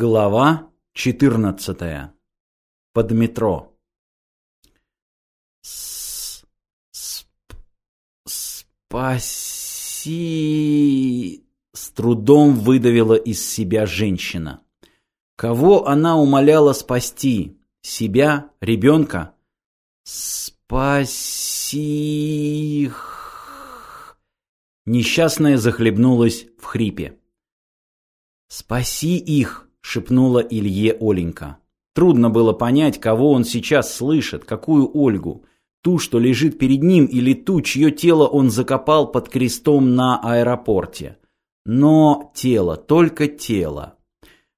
Глава 14. Под метро. С -с Спаси... С трудом выдавила из себя женщина. Кого она умоляла спасти? Себя? Ребенка? Спаси... Несчастная захлебнулась в хрипе. «Спаси их!» — шепнула Илье Оленька. Трудно было понять, кого он сейчас слышит, какую Ольгу. Ту, что лежит перед ним, или ту, чье тело он закопал под крестом на аэропорте. Но тело, только тело.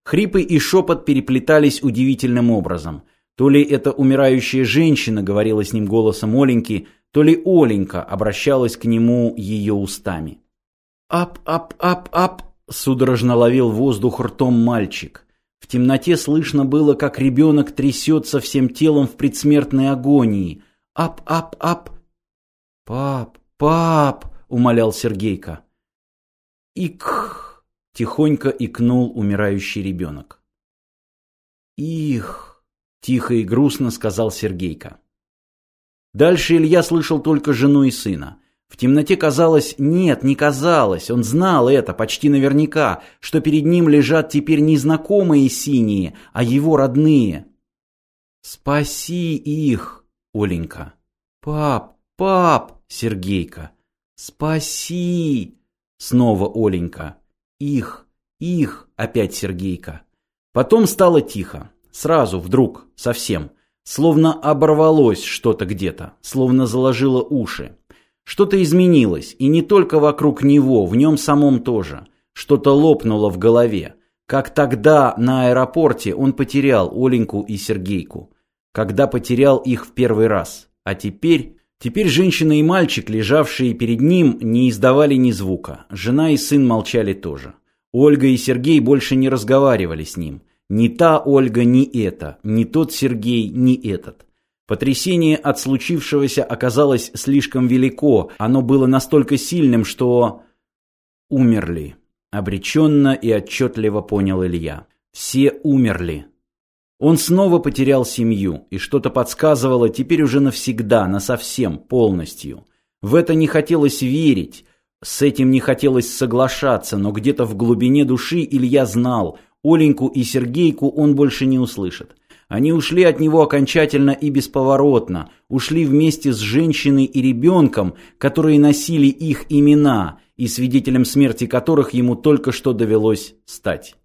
Хрипы и шепот переплетались удивительным образом. То ли эта умирающая женщина говорила с ним голосом Оленьки, то ли Оленька обращалась к нему ее устами. «Ап-ап-ап-ап!» Судорожно ловил воздух ртом мальчик. В темноте слышно было, как ребенок трясется всем телом в предсмертной агонии. «Ап-ап-ап!» «Пап! Пап!» — умолял Сергейка. «Ик!» — тихонько икнул умирающий ребенок. «Их!» — тихо и грустно сказал Сергейка. Дальше Илья слышал только жену и сына. В темноте казалось, нет, не казалось, он знал это почти наверняка, что перед ним лежат теперь не знакомые синие, а его родные. «Спаси их, Оленька!» «Пап, пап!» — Сергейка. «Спаси!» — снова Оленька. «Их, их!» — опять Сергейка. Потом стало тихо. Сразу, вдруг, совсем. Словно оборвалось что-то где-то, словно заложило уши. Что-то изменилось, и не только вокруг него, в нем самом тоже. Что-то лопнуло в голове. Как тогда на аэропорте он потерял Оленьку и Сергейку. Когда потерял их в первый раз. А теперь... Теперь женщина и мальчик, лежавшие перед ним, не издавали ни звука. Жена и сын молчали тоже. Ольга и Сергей больше не разговаривали с ним. Ни та Ольга, ни эта, ни тот Сергей, ни этот. Потрясение от случившегося оказалось слишком велико, оно было настолько сильным, что... Умерли. Обреченно и отчетливо понял Илья. Все умерли. Он снова потерял семью, и что-то подсказывало теперь уже навсегда, насовсем, полностью. В это не хотелось верить, с этим не хотелось соглашаться, но где-то в глубине души Илья знал, Оленьку и Сергейку он больше не услышит. Они ушли от него окончательно и бесповоротно, ушли вместе с женщиной и ребенком, которые носили их имена и свидетелем смерти которых ему только что довелось стать.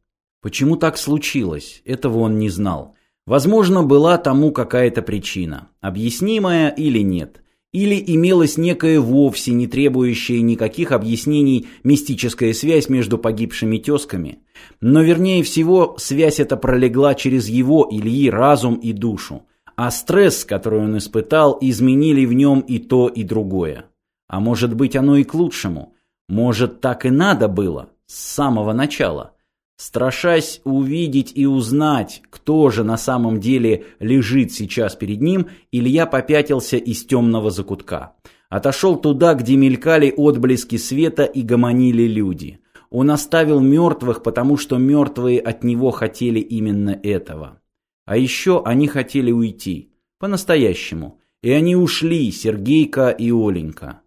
Почему так случилось, этого он не знал. Возможно, была тому какая-то причина, объяснимая или нет. Или имелась некая вовсе не требующая никаких объяснений мистическая связь между погибшими тезками. Но вернее всего, связь эта пролегла через его, Ильи, разум и душу. А стресс, который он испытал, изменили в нем и то, и другое. А может быть оно и к лучшему. Может так и надо было, с самого начала. Страшась увидеть и узнать, кто же на самом деле лежит сейчас перед ним, Илья попятился из темного закутка. Отошел туда, где мелькали отблески света и гомонили люди. Он оставил мертвых, потому что мертвые от него хотели именно этого. А еще они хотели уйти. По-настоящему. И они ушли, Сергейка и Оленька.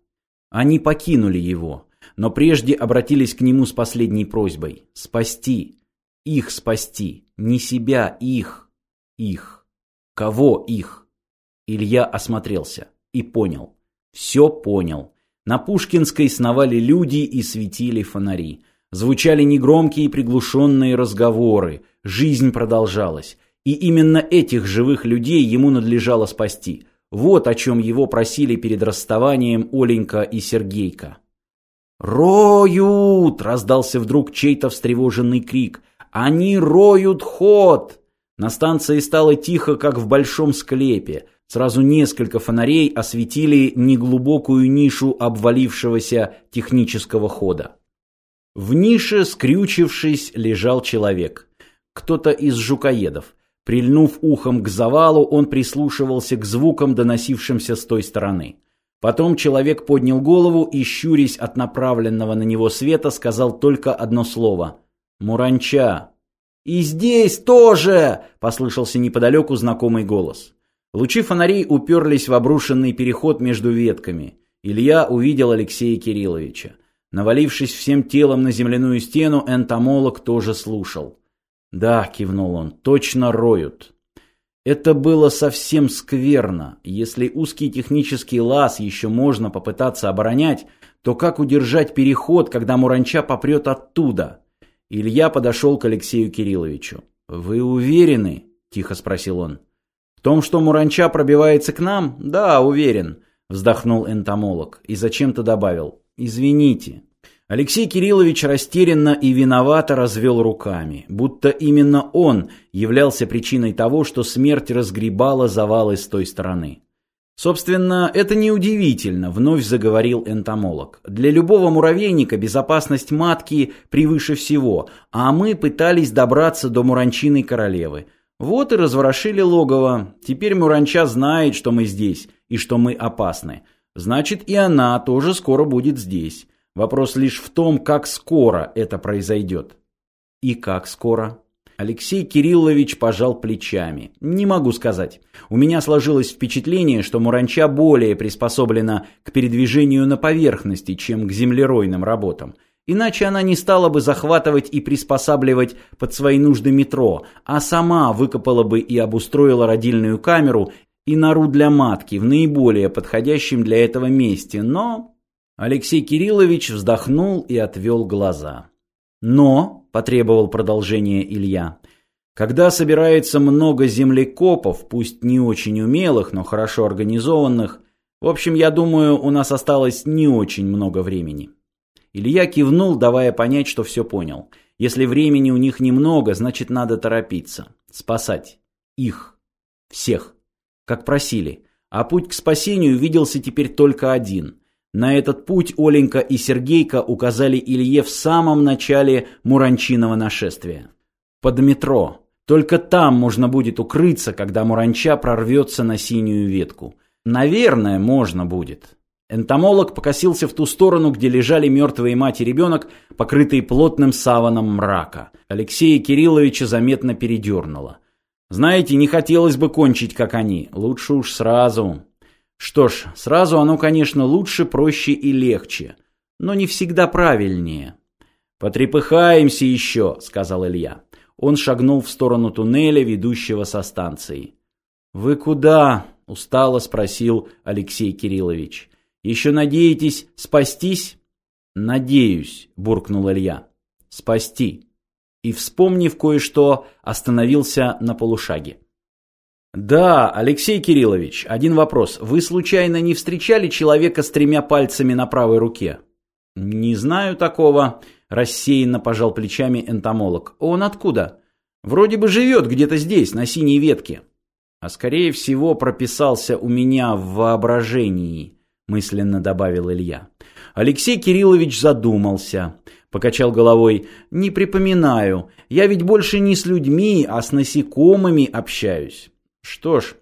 Они покинули его но прежде обратились к нему с последней просьбой – спасти, их спасти, не себя, их, их. Кого их? Илья осмотрелся и понял. Все понял. На Пушкинской сновали люди и светили фонари. Звучали негромкие приглушенные разговоры. Жизнь продолжалась. И именно этих живых людей ему надлежало спасти. Вот о чем его просили перед расставанием Оленька и Сергейка. «Роют!» — раздался вдруг чей-то встревоженный крик. «Они роют ход!» На станции стало тихо, как в большом склепе. Сразу несколько фонарей осветили неглубокую нишу обвалившегося технического хода. В нише, скрючившись, лежал человек. Кто-то из жукоедов. Прильнув ухом к завалу, он прислушивался к звукам, доносившимся с той стороны. Потом человек поднял голову и, щурясь от направленного на него света, сказал только одно слово «Муранча» «И здесь тоже!» – послышался неподалеку знакомый голос. Лучи фонарей уперлись в обрушенный переход между ветками. Илья увидел Алексея Кирилловича. Навалившись всем телом на земляную стену, энтомолог тоже слушал. «Да», — кивнул он, — «точно роют». Это было совсем скверно. Если узкий технический лаз еще можно попытаться оборонять, то как удержать переход, когда Муранча попрет оттуда? Илья подошел к Алексею Кирилловичу. «Вы уверены?» – тихо спросил он. «В том, что Муранча пробивается к нам? Да, уверен», – вздохнул энтомолог и зачем-то добавил. «Извините». Алексей Кириллович растерянно и виновато развел руками, будто именно он являлся причиной того, что смерть разгребала завалы с той стороны. Собственно, это неудивительно, вновь заговорил энтомолог. Для любого муравейника безопасность матки превыше всего, а мы пытались добраться до муранчиной королевы. Вот и разворошили логово. Теперь муранча знает, что мы здесь и что мы опасны. Значит, и она тоже скоро будет здесь. Вопрос лишь в том, как скоро это произойдет. И как скоро? Алексей Кириллович пожал плечами. Не могу сказать. У меня сложилось впечатление, что Муранча более приспособлена к передвижению на поверхности, чем к землеройным работам. Иначе она не стала бы захватывать и приспосабливать под свои нужды метро, а сама выкопала бы и обустроила родильную камеру и нору для матки в наиболее подходящем для этого месте, но Алексей Кириллович вздохнул и отвел глаза. «Но», — потребовал продолжения Илья, — «когда собирается много землекопов, пусть не очень умелых, но хорошо организованных, в общем, я думаю, у нас осталось не очень много времени». Илья кивнул, давая понять, что все понял. Если времени у них немного, значит, надо торопиться. Спасать. Их. Всех. Как просили. А путь к спасению виделся теперь только один. На этот путь Оленька и Сергейка указали Илье в самом начале Муранчиного нашествия. Под метро. Только там можно будет укрыться, когда Муранча прорвется на синюю ветку. Наверное, можно будет. Энтомолог покосился в ту сторону, где лежали мертвые мать и ребенок, покрытые плотным саваном мрака. Алексея Кирилловича заметно передернуло. «Знаете, не хотелось бы кончить, как они. Лучше уж сразу». Что ж, сразу оно, конечно, лучше, проще и легче, но не всегда правильнее. «Потрепыхаемся еще», — сказал Илья. Он шагнул в сторону туннеля, ведущего со станции. «Вы куда?» — устало спросил Алексей Кириллович. «Еще надеетесь спастись?» «Надеюсь», — буркнул Илья. «Спасти». И, вспомнив кое-что, остановился на полушаге. Да, Алексей Кириллович, один вопрос. Вы случайно не встречали человека с тремя пальцами на правой руке? Не знаю такого, рассеянно пожал плечами энтомолог. Он откуда? Вроде бы живет где-то здесь, на синей ветке. А скорее всего прописался у меня в воображении, мысленно добавил Илья. Алексей Кириллович задумался, покачал головой. Не припоминаю. Я ведь больше не с людьми, а с насекомыми общаюсь. Что ж,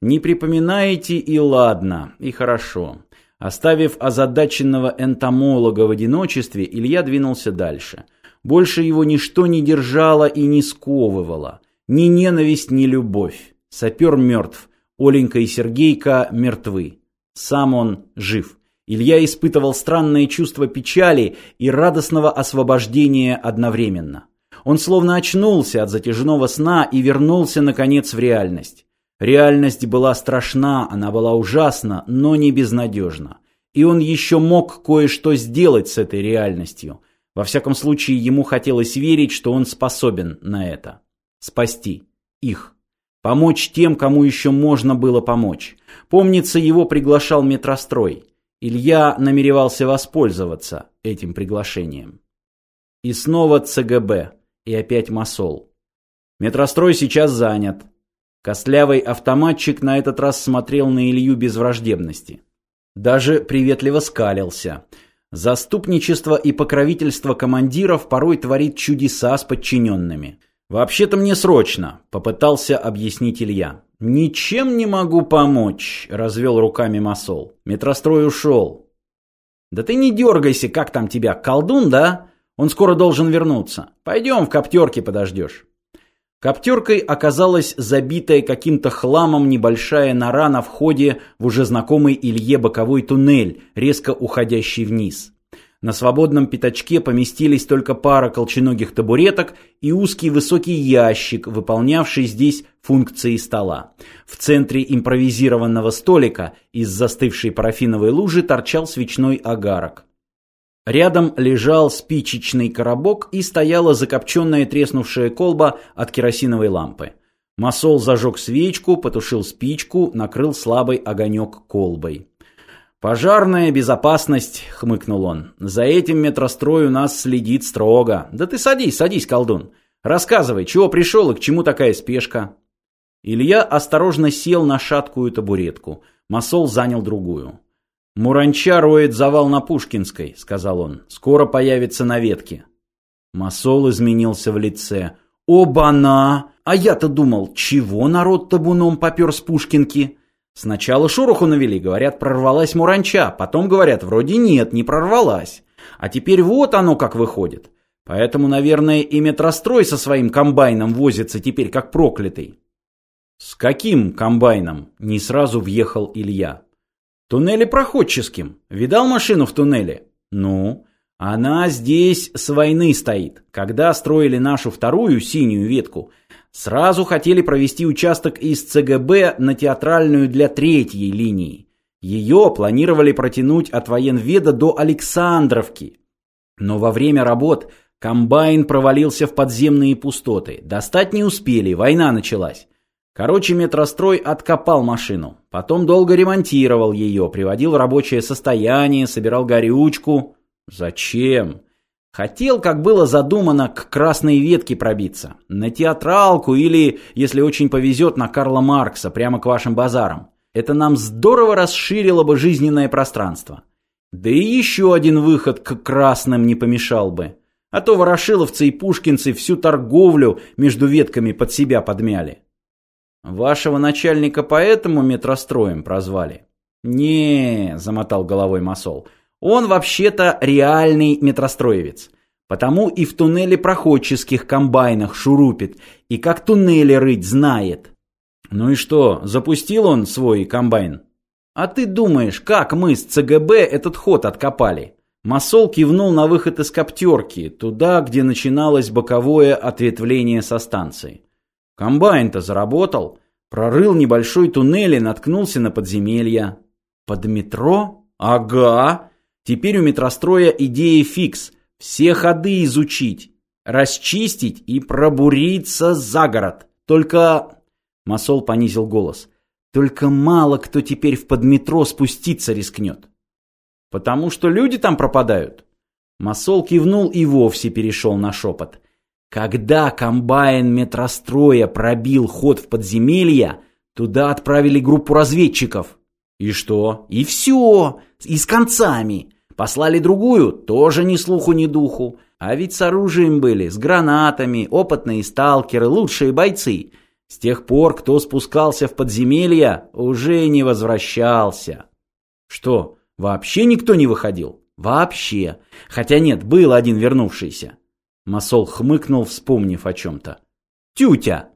не припоминаете и ладно, и хорошо. Оставив озадаченного энтомолога в одиночестве, Илья двинулся дальше. Больше его ничто не держало и не сковывало. Ни ненависть, ни любовь. Сапер мертв. Оленька и Сергейка мертвы. Сам он жив. Илья испытывал странное чувство печали и радостного освобождения одновременно. Он словно очнулся от затяжного сна и вернулся, наконец, в реальность. Реальность была страшна, она была ужасна, но не безнадежна. И он еще мог кое-что сделать с этой реальностью. Во всяком случае, ему хотелось верить, что он способен на это. Спасти их. Помочь тем, кому еще можно было помочь. Помнится, его приглашал метрострой. Илья намеревался воспользоваться этим приглашением. И снова ЦГБ и опять Масол. Метрострой сейчас занят. Костлявый автоматчик на этот раз смотрел на Илью без враждебности. Даже приветливо скалился. Заступничество и покровительство командиров порой творит чудеса с подчиненными. «Вообще-то мне срочно», — попытался объяснить Илья. «Ничем не могу помочь», — развел руками Масол. «Метрострой ушел». «Да ты не дергайся, как там тебя, колдун, да? Он скоро должен вернуться. Пойдем в коптерке подождешь». Коптеркой оказалась забитая каким-то хламом небольшая нора на входе в уже знакомый Илье боковой туннель, резко уходящий вниз. На свободном пятачке поместились только пара колченогих табуреток и узкий высокий ящик, выполнявший здесь функции стола. В центре импровизированного столика из застывшей парафиновой лужи торчал свечной огарок. Рядом лежал спичечный коробок и стояла закопченная треснувшая колба от керосиновой лампы. Масол зажег свечку, потушил спичку, накрыл слабый огонек колбой. «Пожарная безопасность», — хмыкнул он. «За этим метрострой у нас следит строго. Да ты садись, садись, колдун. Рассказывай, чего пришел и к чему такая спешка?» Илья осторожно сел на шаткую табуретку. Масол занял другую. «Муранча роет завал на Пушкинской», — сказал он. «Скоро появится на ветке». Масол изменился в лице. «Оба-на! А я-то думал, чего народ табуном попер с Пушкинки?» Сначала шороху навели, говорят, прорвалась Муранча, потом говорят, вроде нет, не прорвалась. А теперь вот оно как выходит. Поэтому, наверное, и метрострой со своим комбайном возится теперь как проклятый. С каким комбайном? Не сразу въехал Илья. Туннеле проходческим. Видал машину в туннеле? Ну, она здесь с войны стоит. Когда строили нашу вторую синюю ветку, сразу хотели провести участок из ЦГБ на театральную для третьей линии. Ее планировали протянуть от военведа до Александровки. Но во время работ комбайн провалился в подземные пустоты. Достать не успели, война началась. Короче, метрострой откопал машину. Потом долго ремонтировал ее, приводил в рабочее состояние, собирал горючку. Зачем? Хотел, как было задумано, к красной ветке пробиться. На театралку или, если очень повезет, на Карла Маркса, прямо к вашим базарам. Это нам здорово расширило бы жизненное пространство. Да и еще один выход к красным не помешал бы. А то ворошиловцы и пушкинцы всю торговлю между ветками под себя подмяли. Вашего начальника поэтому метростроем прозвали? Не, замотал головой Масол. Он вообще-то реальный метростроевец. Потому и в туннеле проходческих комбайнах шурупит, и как туннели рыть знает. Ну и что, запустил он свой комбайн? А ты думаешь, как мы с ЦГБ этот ход откопали? Масол кивнул на выход из коптерки, туда, где начиналось боковое ответвление со станции. Комбайн-то заработал. Прорыл небольшой туннель и наткнулся на подземелья. Под метро? Ага. Теперь у метростроя идея фикс. Все ходы изучить. Расчистить и пробуриться за город. Только... Масол понизил голос. Только мало кто теперь в подметро спуститься рискнет. Потому что люди там пропадают. Масол кивнул и вовсе перешел на шепот. Когда комбайн метростроя пробил ход в подземелье, туда отправили группу разведчиков. И что? И все. И с концами. Послали другую, тоже ни слуху, ни духу. А ведь с оружием были, с гранатами, опытные сталкеры, лучшие бойцы. С тех пор, кто спускался в подземелье, уже не возвращался. Что, вообще никто не выходил? Вообще. Хотя нет, был один вернувшийся. Масол хмыкнул, вспомнив о чем-то. «Тютя!»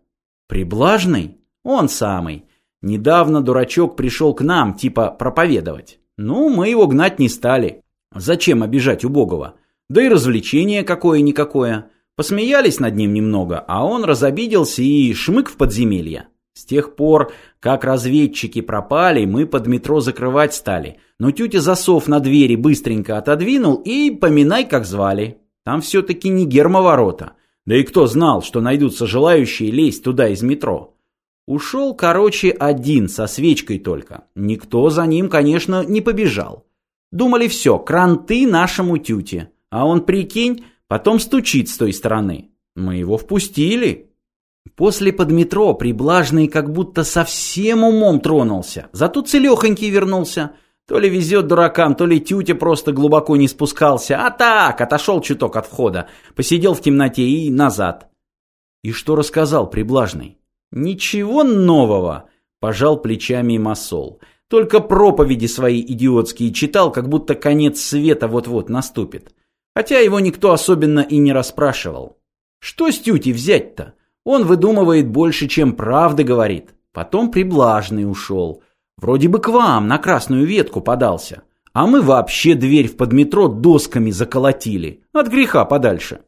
«Приблажный?» «Он самый. Недавно дурачок пришел к нам, типа проповедовать. Ну, мы его гнать не стали. Зачем обижать убогого? Да и развлечение какое-никакое. Посмеялись над ним немного, а он разобиделся и шмык в подземелье. С тех пор, как разведчики пропали, мы под метро закрывать стали. Но тетя засов на двери быстренько отодвинул и поминай, как звали. Там все-таки не гермоворота. Да и кто знал, что найдутся желающие лезть туда из метро? Ушел, короче, один, со свечкой только. Никто за ним, конечно, не побежал. Думали все, кранты нашему тюте. А он, прикинь, потом стучит с той стороны. Мы его впустили. После под метро приблажный как будто совсем умом тронулся. Зато целехонький вернулся. То ли везет дуракам, то ли тютя просто глубоко не спускался. А так, отошел чуток от входа, посидел в темноте и назад. И что рассказал приблажный? Ничего нового, пожал плечами Масол. Только проповеди свои идиотские читал, как будто конец света вот-вот наступит. Хотя его никто особенно и не расспрашивал. Что с тюти взять-то? Он выдумывает больше, чем правды говорит. Потом приблажный ушел. Вроде бы к вам на красную ветку подался. А мы вообще дверь в подметро досками заколотили. От греха подальше.